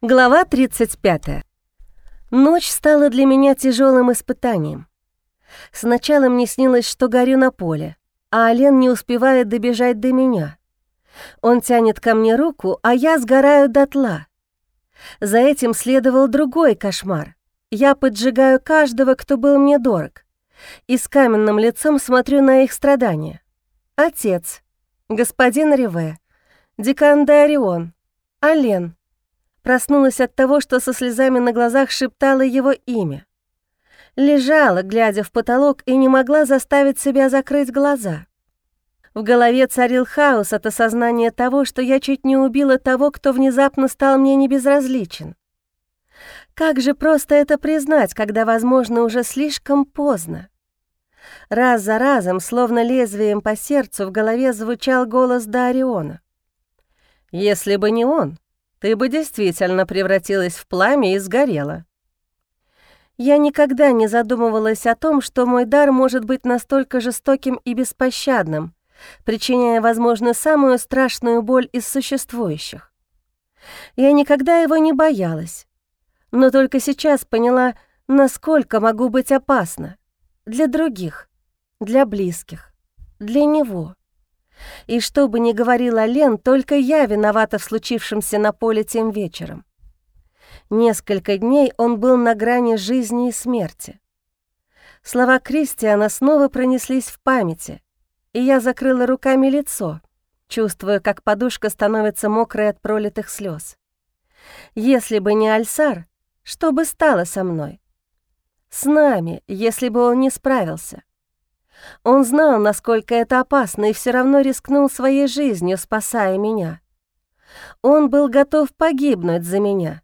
Глава 35. Ночь стала для меня тяжелым испытанием. Сначала мне снилось, что горю на поле, а Ален не успевает добежать до меня. Он тянет ко мне руку, а я сгораю дотла. За этим следовал другой кошмар. Я поджигаю каждого, кто был мне дорог, и с каменным лицом смотрю на их страдания. Отец, господин Реве, декан Дарион, Ален — Проснулась от того, что со слезами на глазах шептала его имя. Лежала, глядя в потолок, и не могла заставить себя закрыть глаза. В голове царил хаос от осознания того, что я чуть не убила того, кто внезапно стал мне небезразличен. Как же просто это признать, когда, возможно, уже слишком поздно. Раз за разом, словно лезвием по сердцу, в голове звучал голос Дариона. «Если бы не он, ты бы действительно превратилась в пламя и сгорела. Я никогда не задумывалась о том, что мой дар может быть настолько жестоким и беспощадным, причиняя, возможно, самую страшную боль из существующих. Я никогда его не боялась, но только сейчас поняла, насколько могу быть опасна для других, для близких, для него. И что бы ни говорила Лен, только я виновата в случившемся на поле тем вечером. Несколько дней он был на грани жизни и смерти. Слова Кристиана снова пронеслись в памяти, и я закрыла руками лицо, чувствуя, как подушка становится мокрой от пролитых слез. Если бы не Альсар, что бы стало со мной? С нами, если бы он не справился. Он знал, насколько это опасно, и все равно рискнул своей жизнью, спасая меня. Он был готов погибнуть за меня,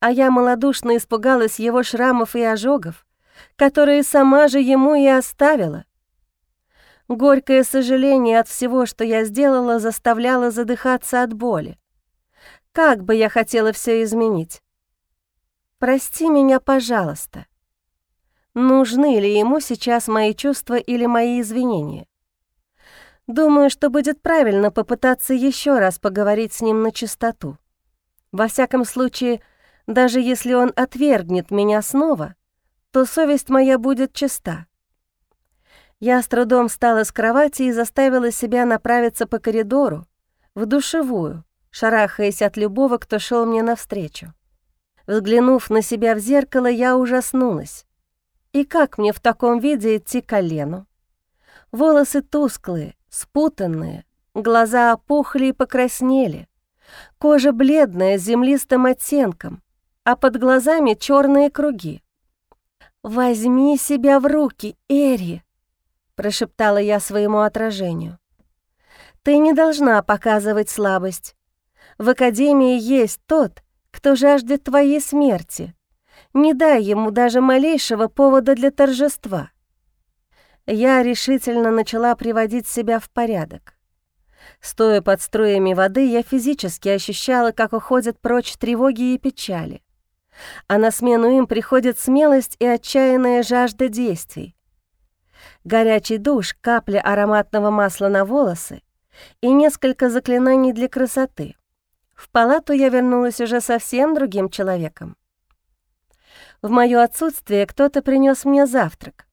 а я малодушно испугалась его шрамов и ожогов, которые сама же ему и оставила. Горькое сожаление от всего, что я сделала, заставляло задыхаться от боли. Как бы я хотела все изменить. «Прости меня, пожалуйста», нужны ли ему сейчас мои чувства или мои извинения. Думаю, что будет правильно попытаться еще раз поговорить с ним на чистоту. Во всяком случае, даже если он отвергнет меня снова, то совесть моя будет чиста. Я с трудом встала с кровати и заставила себя направиться по коридору, в душевую, шарахаясь от любого, кто шел мне навстречу. Взглянув на себя в зеркало, я ужаснулась. И как мне в таком виде идти к колену? Волосы тусклые, спутанные, глаза опухли и покраснели, кожа бледная с землистым оттенком, а под глазами черные круги. «Возьми себя в руки, Эри!» — прошептала я своему отражению. «Ты не должна показывать слабость. В Академии есть тот, кто жаждет твоей смерти, не дай ему даже малейшего повода для торжества. Я решительно начала приводить себя в порядок. Стоя под струями воды, я физически ощущала, как уходят прочь тревоги и печали. А на смену им приходит смелость и отчаянная жажда действий. Горячий душ, капля ароматного масла на волосы и несколько заклинаний для красоты. В палату я вернулась уже совсем другим человеком. В моё отсутствие кто-то принёс мне завтрак.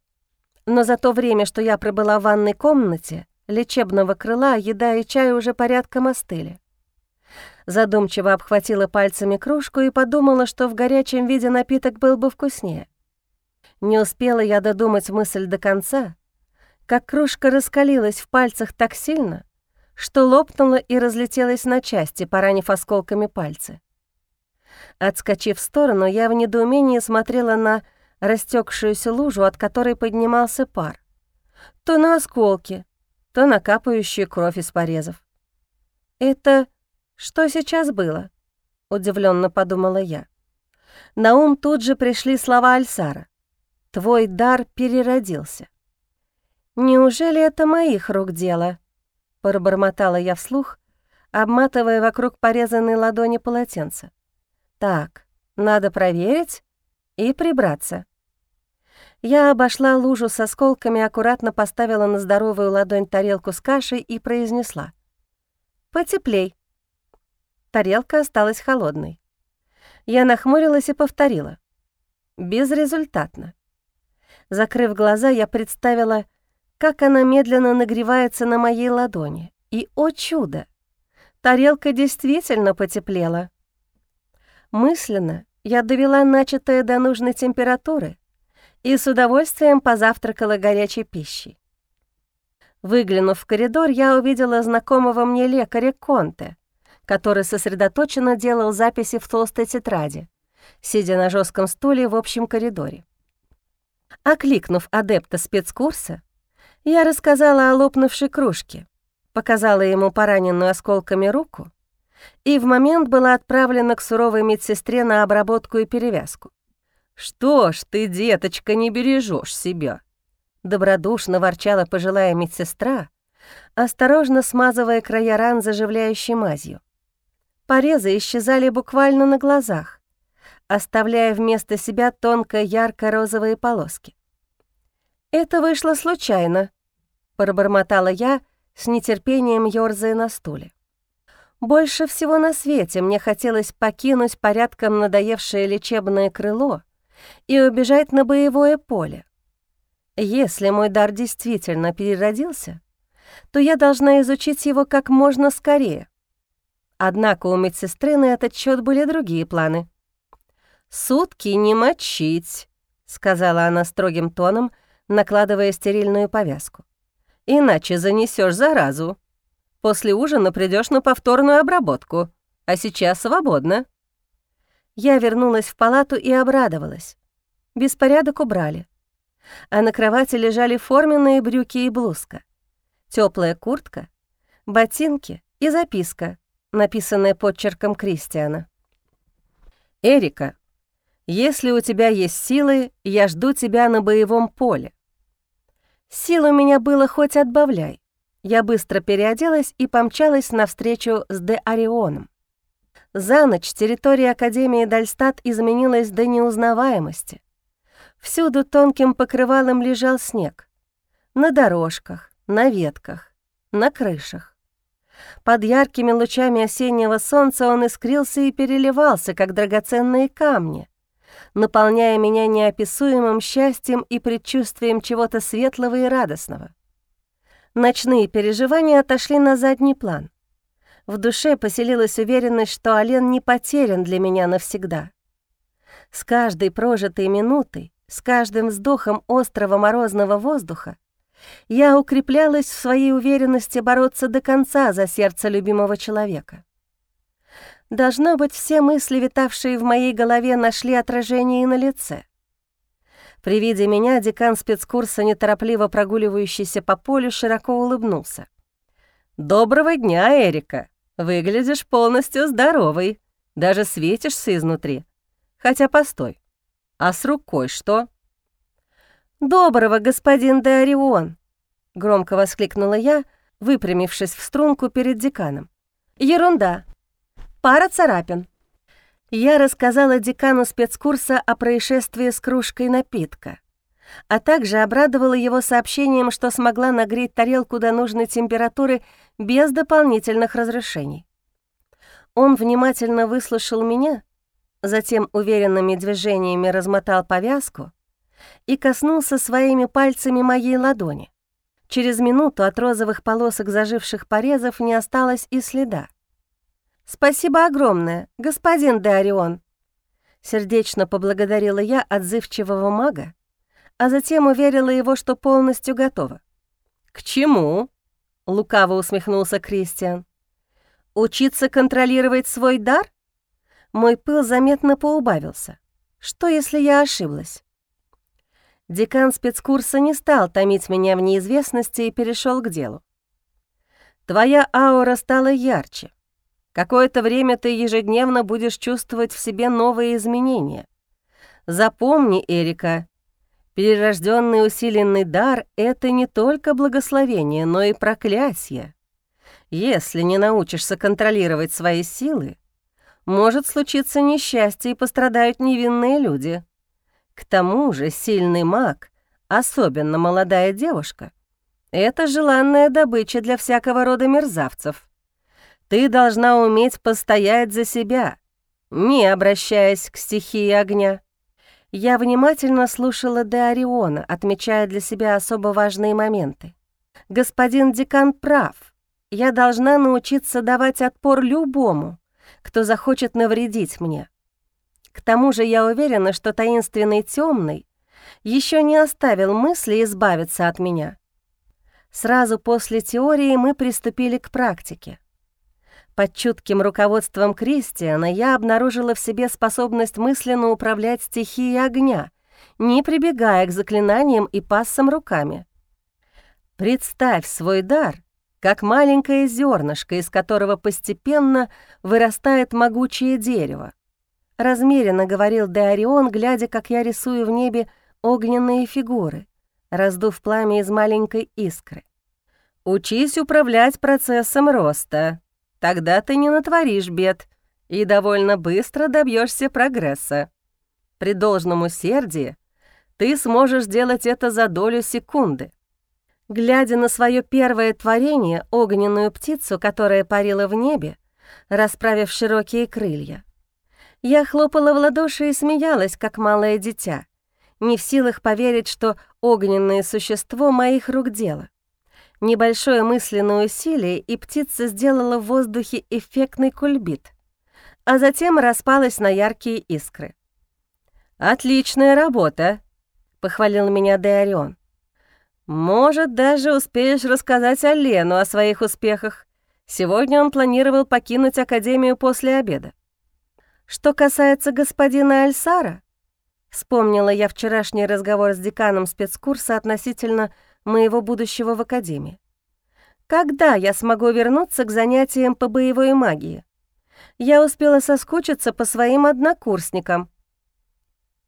Но за то время, что я пробыла в ванной комнате, лечебного крыла, еда и чай уже порядком остыли. Задумчиво обхватила пальцами кружку и подумала, что в горячем виде напиток был бы вкуснее. Не успела я додумать мысль до конца, как кружка раскалилась в пальцах так сильно, что лопнула и разлетелась на части, поранив осколками пальцы. Отскочив в сторону, я в недоумении смотрела на растекшуюся лужу, от которой поднимался пар. То на осколки, то на капающую кровь из порезов. «Это что сейчас было?» — удивленно подумала я. На ум тут же пришли слова Альсара. «Твой дар переродился». «Неужели это моих рук дело?» — пробормотала я вслух, обматывая вокруг порезанной ладони полотенце. Так, надо проверить и прибраться. Я обошла лужу с осколками, аккуратно поставила на здоровую ладонь тарелку с кашей и произнесла. «Потеплей». Тарелка осталась холодной. Я нахмурилась и повторила. Безрезультатно. Закрыв глаза, я представила, как она медленно нагревается на моей ладони. И, о чудо, тарелка действительно потеплела. Мысленно я довела начатое до нужной температуры и с удовольствием позавтракала горячей пищей. Выглянув в коридор, я увидела знакомого мне лекаря Конте, который сосредоточенно делал записи в толстой тетради, сидя на жестком стуле в общем коридоре. Окликнув адепта спецкурса, я рассказала о лопнувшей кружке, показала ему пораненную осколками руку и в момент была отправлена к суровой медсестре на обработку и перевязку. «Что ж ты, деточка, не бережешь себя?» Добродушно ворчала пожилая медсестра, осторожно смазывая края ран заживляющей мазью. Порезы исчезали буквально на глазах, оставляя вместо себя тонко ярко-розовые полоски. «Это вышло случайно», — пробормотала я, с нетерпением ёрзая на стуле. Больше всего на свете мне хотелось покинуть порядком надоевшее лечебное крыло и убежать на боевое поле. Если мой дар действительно переродился, то я должна изучить его как можно скорее. Однако у медсестры на этот счет были другие планы. «Сутки не мочить», — сказала она строгим тоном, накладывая стерильную повязку. «Иначе занесешь заразу. После ужина придешь на повторную обработку, а сейчас свободно». Я вернулась в палату и обрадовалась. Беспорядок убрали. А на кровати лежали форменные брюки и блузка, теплая куртка, ботинки и записка, написанная подчерком Кристиана. «Эрика, если у тебя есть силы, я жду тебя на боевом поле». Сил у меня было хоть отбавляй. Я быстро переоделась и помчалась навстречу с Де Орионом. За ночь территория Академии Дальстат изменилась до неузнаваемости. Всюду тонким покрывалом лежал снег. На дорожках, на ветках, на крышах. Под яркими лучами осеннего солнца он искрился и переливался, как драгоценные камни, наполняя меня неописуемым счастьем и предчувствием чего-то светлого и радостного. Ночные переживания отошли на задний план. В душе поселилась уверенность, что Ален не потерян для меня навсегда. С каждой прожитой минутой, с каждым вздохом острого морозного воздуха я укреплялась в своей уверенности бороться до конца за сердце любимого человека. Должно быть, все мысли, витавшие в моей голове, нашли отражение и на лице. При виде меня декан спецкурса, неторопливо прогуливающийся по полю, широко улыбнулся. «Доброго дня, Эрика! Выглядишь полностью здоровой, даже светишься изнутри. Хотя постой, а с рукой что?» «Доброго, господин де Орион!» — громко воскликнула я, выпрямившись в струнку перед деканом. «Ерунда! Пара царапин. Я рассказала декану спецкурса о происшествии с кружкой напитка, а также обрадовала его сообщением, что смогла нагреть тарелку до нужной температуры без дополнительных разрешений. Он внимательно выслушал меня, затем уверенными движениями размотал повязку и коснулся своими пальцами моей ладони. Через минуту от розовых полосок заживших порезов не осталось и следа. «Спасибо огромное, господин Дарион!» Сердечно поблагодарила я отзывчивого мага, а затем уверила его, что полностью готова. «К чему?» — лукаво усмехнулся Кристиан. «Учиться контролировать свой дар?» Мой пыл заметно поубавился. Что, если я ошиблась? Декан спецкурса не стал томить меня в неизвестности и перешел к делу. «Твоя аура стала ярче. Какое-то время ты ежедневно будешь чувствовать в себе новые изменения. Запомни, Эрика, перерожденный усиленный дар — это не только благословение, но и проклятие. Если не научишься контролировать свои силы, может случиться несчастье и пострадают невинные люди. К тому же сильный маг, особенно молодая девушка, это желанная добыча для всякого рода мерзавцев — ты должна уметь постоять за себя, не обращаясь к стихии огня. Я внимательно слушала Де отмечая для себя особо важные моменты. Господин декан прав. Я должна научиться давать отпор любому, кто захочет навредить мне. К тому же я уверена, что таинственный темный еще не оставил мысли избавиться от меня. Сразу после теории мы приступили к практике. Под чутким руководством Кристиана я обнаружила в себе способность мысленно управлять стихией огня, не прибегая к заклинаниям и пассам руками. Представь свой дар как маленькое зернышко, из которого постепенно вырастает могучее дерево. Размеренно говорил Деорион, глядя, как я рисую в небе огненные фигуры, раздув пламя из маленькой искры. «Учись управлять процессом роста, тогда ты не натворишь бед и довольно быстро добьешься прогресса. При должном усердии ты сможешь сделать это за долю секунды. Глядя на свое первое творение, огненную птицу, которая парила в небе, расправив широкие крылья, я хлопала в ладоши и смеялась, как малое дитя, не в силах поверить, что огненное существо моих рук дело. Небольшое мысленное усилие, и птица сделала в воздухе эффектный кульбит, а затем распалась на яркие искры. «Отличная работа!» — похвалил меня Деорион. «Может, даже успеешь рассказать Алену о своих успехах. Сегодня он планировал покинуть Академию после обеда». «Что касается господина Альсара», вспомнила я вчерашний разговор с деканом спецкурса относительно моего будущего в Академии. «Когда я смогу вернуться к занятиям по боевой магии? Я успела соскучиться по своим однокурсникам,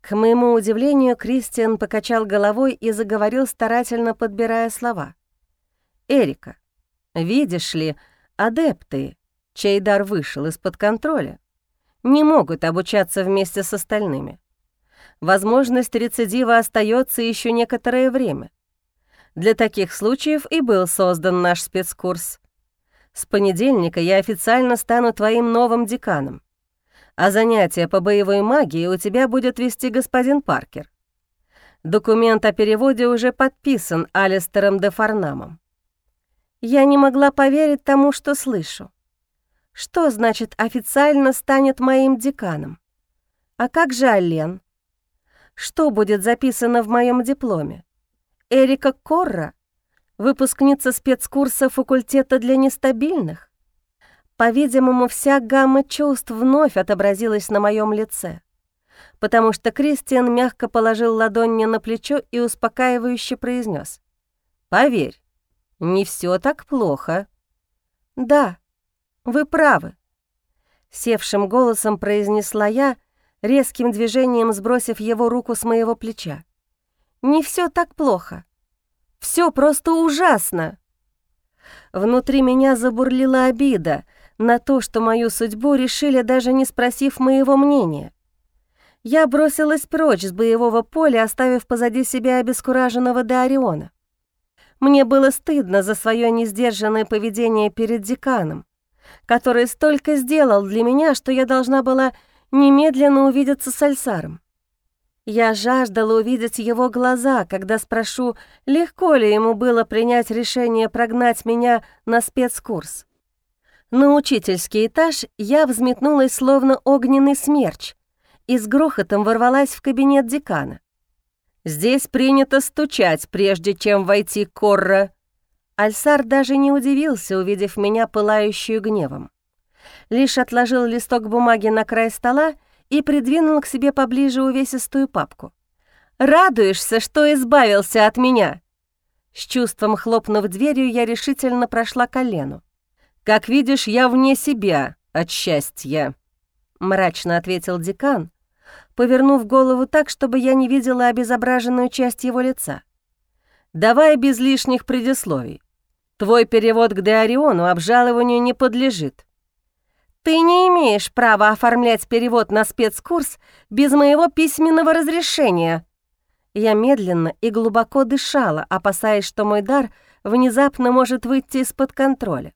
к моему удивлению, Кристиан покачал головой и заговорил, старательно подбирая слова. «Эрика, видишь ли, адепты, чей дар вышел из-под контроля, не могут обучаться вместе с остальными. Возможность рецидива остается еще некоторое время. Для таких случаев и был создан наш спецкурс. С понедельника я официально стану твоим новым деканом а занятия по боевой магии у тебя будет вести господин Паркер. Документ о переводе уже подписан Алистером де Фарнамом. Я не могла поверить тому, что слышу. Что значит официально станет моим деканом? А как же Ален? Что будет записано в моем дипломе? Эрика Корра, выпускница спецкурса факультета для нестабильных? По-видимому, вся гамма чувств вновь отобразилась на моем лице, потому что Кристиан мягко положил ладонь мне на плечо и успокаивающе произнес: «Поверь, не все так плохо». «Да, вы правы», — севшим голосом произнесла я, резким движением сбросив его руку с моего плеча. «Не все так плохо. Все просто ужасно». Внутри меня забурлила обида — на то, что мою судьбу решили, даже не спросив моего мнения. Я бросилась прочь с боевого поля, оставив позади себя обескураженного Дариона. Мне было стыдно за свое несдержанное поведение перед деканом, который столько сделал для меня, что я должна была немедленно увидеться с Альсаром. Я жаждала увидеть его глаза, когда спрошу, легко ли ему было принять решение прогнать меня на спецкурс. На учительский этаж я взметнулась словно огненный смерч и с грохотом ворвалась в кабинет декана. «Здесь принято стучать, прежде чем войти Корра». Альсар даже не удивился, увидев меня пылающую гневом. Лишь отложил листок бумаги на край стола и придвинул к себе поближе увесистую папку. «Радуешься, что избавился от меня?» С чувством хлопнув дверью, я решительно прошла колену. «Как видишь, я вне себя от счастья», — мрачно ответил декан, повернув голову так, чтобы я не видела обезображенную часть его лица. «Давай без лишних предисловий. Твой перевод к Деориону обжалованию не подлежит». «Ты не имеешь права оформлять перевод на спецкурс без моего письменного разрешения». Я медленно и глубоко дышала, опасаясь, что мой дар внезапно может выйти из-под контроля.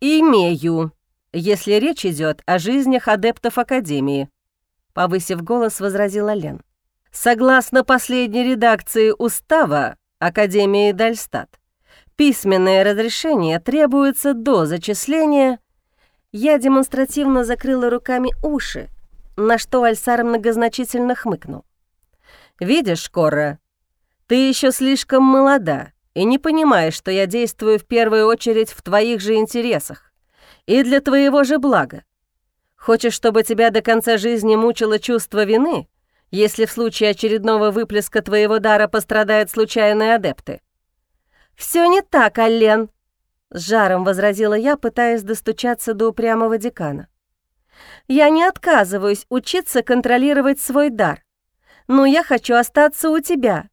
«Имею», если речь идет о жизнях адептов Академии», — повысив голос, возразила Лен. «Согласно последней редакции устава Академии Дальстат, письменное разрешение требуется до зачисления...» Я демонстративно закрыла руками уши, на что Альсар многозначительно хмыкнул. «Видишь, Кора, ты еще слишком молода и не понимаешь, что я действую в первую очередь в твоих же интересах и для твоего же блага. Хочешь, чтобы тебя до конца жизни мучило чувство вины, если в случае очередного выплеска твоего дара пострадают случайные адепты?» Все не так, Аллен», — с жаром возразила я, пытаясь достучаться до упрямого декана. «Я не отказываюсь учиться контролировать свой дар, но я хочу остаться у тебя.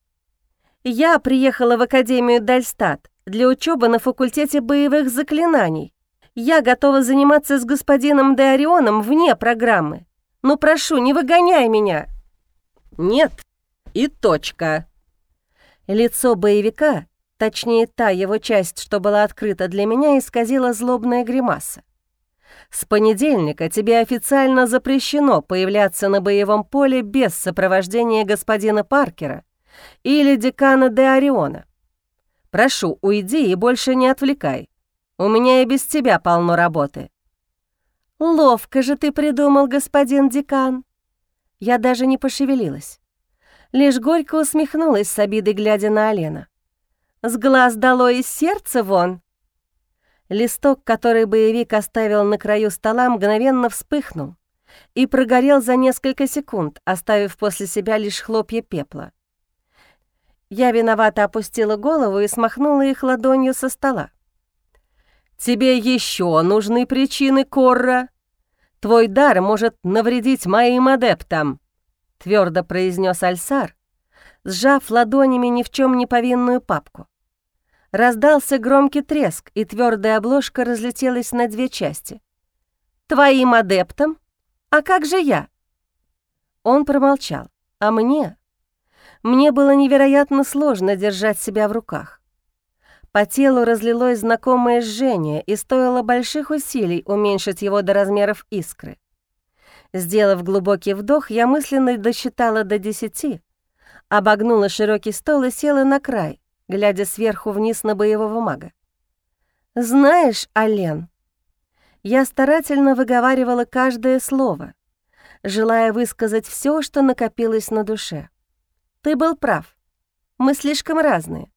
Я приехала в Академию Дальстат для учебы на факультете боевых заклинаний. Я готова заниматься с господином Деорионом вне программы. Но прошу, не выгоняй меня. Нет. И точка. Лицо боевика, точнее та его часть, что была открыта для меня, исказила злобная гримаса. С понедельника тебе официально запрещено появляться на боевом поле без сопровождения господина Паркера или декана де Ориона. Прошу, уйди и больше не отвлекай. У меня и без тебя полно работы». «Ловко же ты придумал, господин декан». Я даже не пошевелилась. Лишь горько усмехнулась с обидой, глядя на Алена. «С глаз дало из сердца вон!» Листок, который боевик оставил на краю стола, мгновенно вспыхнул и прогорел за несколько секунд, оставив после себя лишь хлопья пепла. Я виновато опустила голову и смахнула их ладонью со стола. «Тебе еще нужны причины, Корра? Твой дар может навредить моим адептам», — твердо произнес Альсар, сжав ладонями ни в чем не повинную папку. Раздался громкий треск, и твердая обложка разлетелась на две части. «Твоим адептам? А как же я?» Он промолчал, а мне мне было невероятно сложно держать себя в руках. По телу разлилось знакомое жжение, и стоило больших усилий уменьшить его до размеров искры. Сделав глубокий вдох, я мысленно досчитала до десяти, обогнула широкий стол и села на край, глядя сверху вниз на боевого мага. «Знаешь, Ален, я старательно выговаривала каждое слово, желая высказать все, что накопилось на душе. Ты был прав. Мы слишком разные.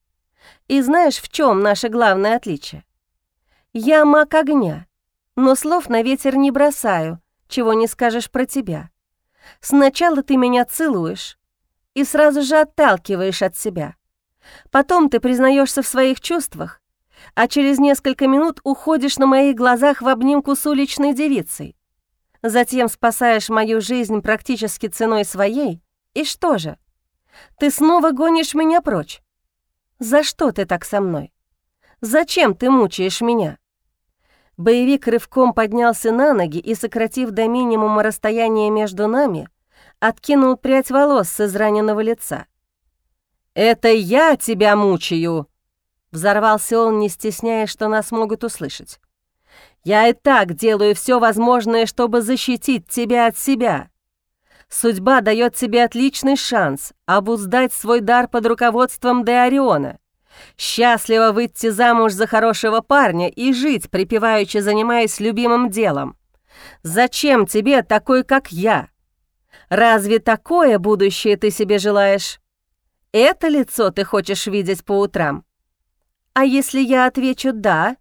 И знаешь, в чем наше главное отличие? Я маг огня, но слов на ветер не бросаю, чего не скажешь про тебя. Сначала ты меня целуешь и сразу же отталкиваешь от себя. Потом ты признаешься в своих чувствах, а через несколько минут уходишь на моих глазах в обнимку с уличной девицей. Затем спасаешь мою жизнь практически ценой своей, и что же? Ты снова гонишь меня прочь. За что ты так со мной? Зачем ты мучаешь меня?» Боевик рывком поднялся на ноги и, сократив до минимума расстояние между нами, откинул прядь волос с израненного лица. «Это я тебя мучаю!» Взорвался он, не стесняясь, что нас могут услышать. «Я и так делаю все возможное, чтобы защитить тебя от себя. Судьба дает тебе отличный шанс обуздать свой дар под руководством Деориона. Счастливо выйти замуж за хорошего парня и жить, припеваючи занимаясь любимым делом. Зачем тебе такой, как я? Разве такое будущее ты себе желаешь? Это лицо ты хочешь видеть по утрам? А если я отвечу «да»,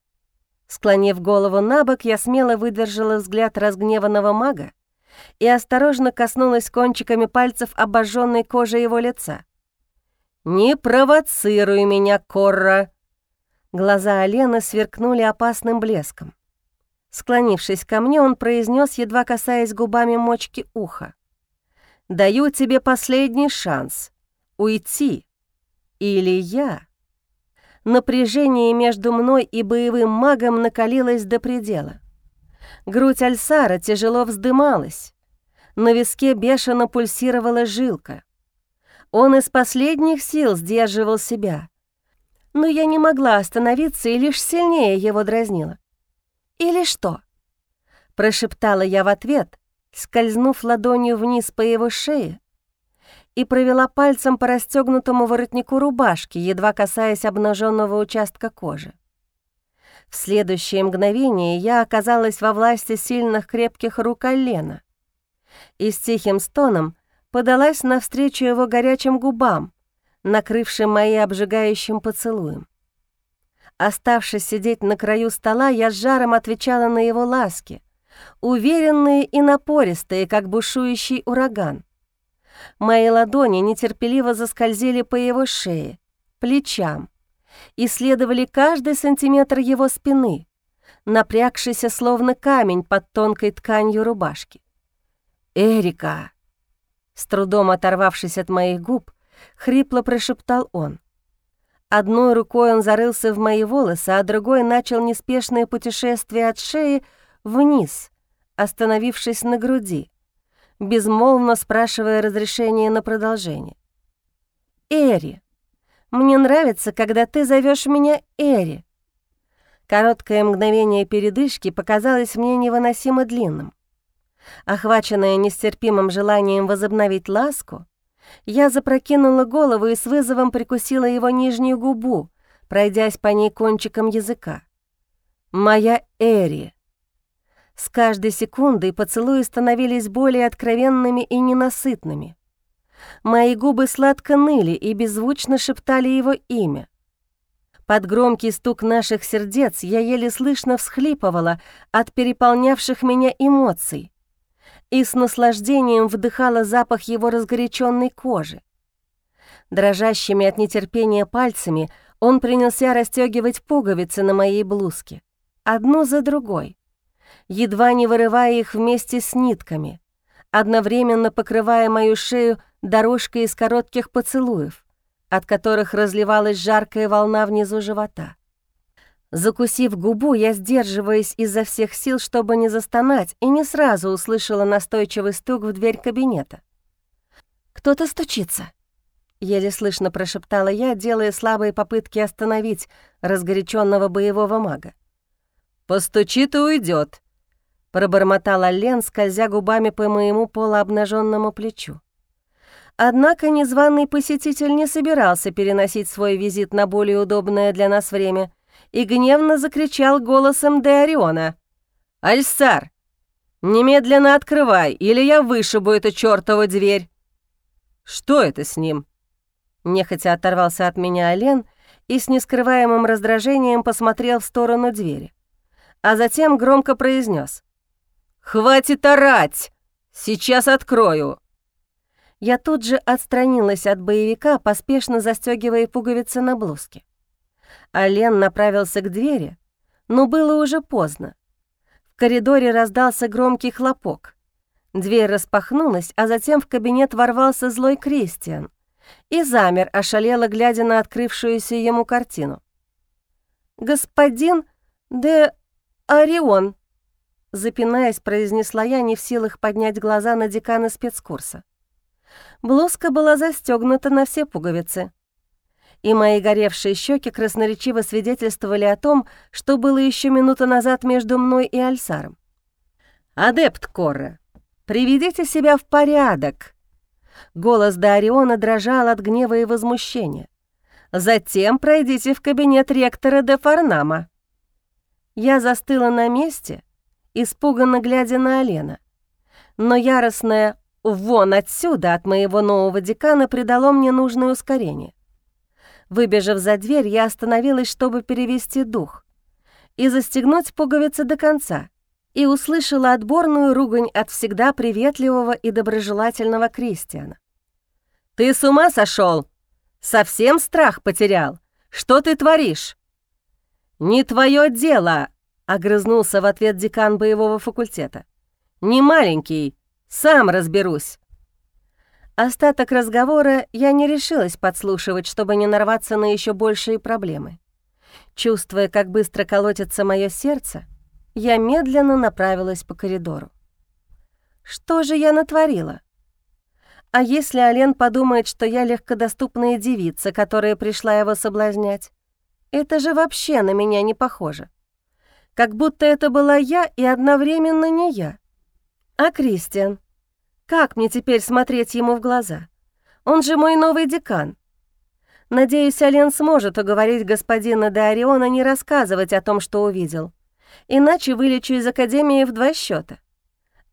Склонив голову на бок, я смело выдержала взгляд разгневанного мага и осторожно коснулась кончиками пальцев обожженной кожи его лица. «Не провоцируй меня, Корра!» Глаза Алены сверкнули опасным блеском. Склонившись ко мне, он произнес, едва касаясь губами мочки уха. «Даю тебе последний шанс. Уйти. Или я...» Напряжение между мной и боевым магом накалилось до предела. Грудь Альсара тяжело вздымалась. На виске бешено пульсировала жилка. Он из последних сил сдерживал себя. Но я не могла остановиться и лишь сильнее его дразнила. Или что? Прошептала я в ответ, скользнув ладонью вниз по его шее и провела пальцем по расстегнутому воротнику рубашки, едва касаясь обнаженного участка кожи. В следующее мгновение я оказалась во власти сильных крепких рук Аллена и с тихим стоном подалась навстречу его горячим губам, накрывшим мои обжигающим поцелуем. Оставшись сидеть на краю стола, я с жаром отвечала на его ласки, уверенные и напористые, как бушующий ураган. Мои ладони нетерпеливо заскользили по его шее, плечам, исследовали каждый сантиметр его спины, напрягшийся словно камень под тонкой тканью рубашки. «Эрика!» С трудом оторвавшись от моих губ, хрипло прошептал он. Одной рукой он зарылся в мои волосы, а другой начал неспешное путешествие от шеи вниз, остановившись на груди, безмолвно спрашивая разрешение на продолжение. «Эри, мне нравится, когда ты зовешь меня Эри». Короткое мгновение передышки показалось мне невыносимо длинным. Охваченная нестерпимым желанием возобновить ласку, я запрокинула голову и с вызовом прикусила его нижнюю губу, пройдясь по ней кончиком языка. «Моя Эри». С каждой секундой поцелуи становились более откровенными и ненасытными. Мои губы сладко ныли и беззвучно шептали его имя. Под громкий стук наших сердец я еле слышно всхлипывала от переполнявших меня эмоций и с наслаждением вдыхала запах его разгоряченной кожи. Дрожащими от нетерпения пальцами он принялся расстегивать пуговицы на моей блузке, одну за другой, едва не вырывая их вместе с нитками, одновременно покрывая мою шею дорожкой из коротких поцелуев, от которых разливалась жаркая волна внизу живота. Закусив губу, я, сдерживаясь изо всех сил, чтобы не застонать, и не сразу услышала настойчивый стук в дверь кабинета. «Кто-то стучится», — еле слышно прошептала я, делая слабые попытки остановить разгоряченного боевого мага. «Постучит и уйдет, пробормотала Лен, скользя губами по моему полуобнаженному плечу. Однако незваный посетитель не собирался переносить свой визит на более удобное для нас время — и гневно закричал голосом Деориона. «Альсар, немедленно открывай, или я вышибу эту чёртову дверь!» «Что это с ним?» Нехотя оторвался от меня Олен и с нескрываемым раздражением посмотрел в сторону двери, а затем громко произнес: «Хватит орать! Сейчас открою!» Я тут же отстранилась от боевика, поспешно застегивая пуговицы на блузке. Ален направился к двери, но было уже поздно. В коридоре раздался громкий хлопок. Дверь распахнулась, а затем в кабинет ворвался злой Кристиан и замер, ошалело глядя на открывшуюся ему картину. «Господин де Орион», запинаясь, произнесла я, не в силах поднять глаза на декана спецкурса. Блузка была застегнута на все пуговицы и мои горевшие щеки красноречиво свидетельствовали о том, что было еще минуту назад между мной и Альсаром. «Адепт Корра, приведите себя в порядок!» Голос Дариона дрожал от гнева и возмущения. «Затем пройдите в кабинет ректора де Фарнама». Я застыла на месте, испуганно глядя на Алена. Но яростное «вон отсюда» от моего нового декана придало мне нужное ускорение. Выбежав за дверь, я остановилась, чтобы перевести дух и застегнуть пуговицы до конца, и услышала отборную ругань от всегда приветливого и доброжелательного Кристиана. «Ты с ума сошел? Совсем страх потерял? Что ты творишь?» «Не твое дело!» — огрызнулся в ответ декан боевого факультета. «Не маленький, сам разберусь». Остаток разговора я не решилась подслушивать, чтобы не нарваться на еще большие проблемы. Чувствуя, как быстро колотится мое сердце, я медленно направилась по коридору. Что же я натворила? А если Ален подумает, что я легкодоступная девица, которая пришла его соблазнять? Это же вообще на меня не похоже. Как будто это была я и одновременно не я. А Кристиан? Как мне теперь смотреть ему в глаза? Он же мой новый декан. Надеюсь, Ален сможет уговорить господина де Ориона не рассказывать о том, что увидел. Иначе вылечу из академии в два счета.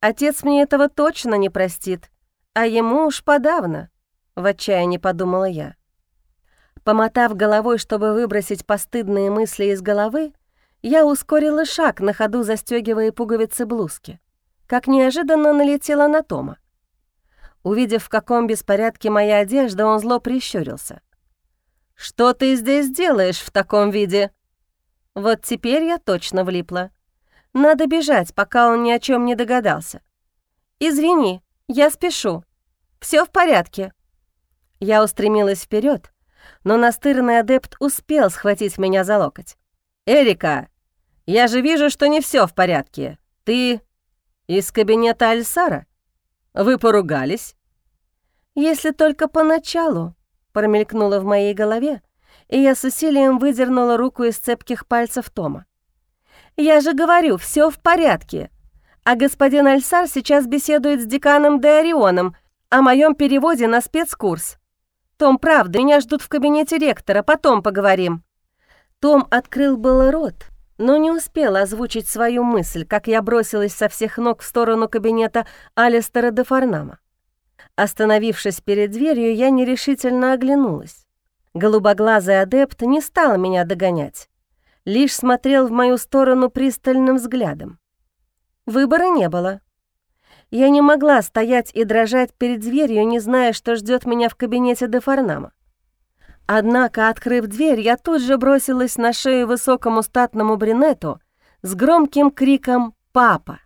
Отец мне этого точно не простит, а ему уж подавно, — в отчаянии подумала я. Помотав головой, чтобы выбросить постыдные мысли из головы, я ускорила шаг, на ходу застегивая пуговицы блузки. Как неожиданно налетела на Тома. Увидев, в каком беспорядке моя одежда, он зло прищурился. «Что ты здесь делаешь в таком виде?» Вот теперь я точно влипла. Надо бежать, пока он ни о чем не догадался. «Извини, я спешу. Все в порядке». Я устремилась вперед, но настырный адепт успел схватить меня за локоть. «Эрика, я же вижу, что не все в порядке. Ты из кабинета Альсара? Вы поругались?» «Если только поначалу», — промелькнуло в моей голове, и я с усилием выдернула руку из цепких пальцев Тома. «Я же говорю, все в порядке. А господин Альсар сейчас беседует с деканом Деорионом о моем переводе на спецкурс. Том, правда, меня ждут в кабинете ректора, потом поговорим». Том открыл было рот, но не успел озвучить свою мысль, как я бросилась со всех ног в сторону кабинета Алистера де Фарнама. Остановившись перед дверью, я нерешительно оглянулась. Голубоглазый адепт не стал меня догонять, лишь смотрел в мою сторону пристальным взглядом. Выбора не было. Я не могла стоять и дрожать перед дверью, не зная, что ждет меня в кабинете де Фарнама. Однако, открыв дверь, я тут же бросилась на шею высокому статному брюнету с громким криком «Папа!».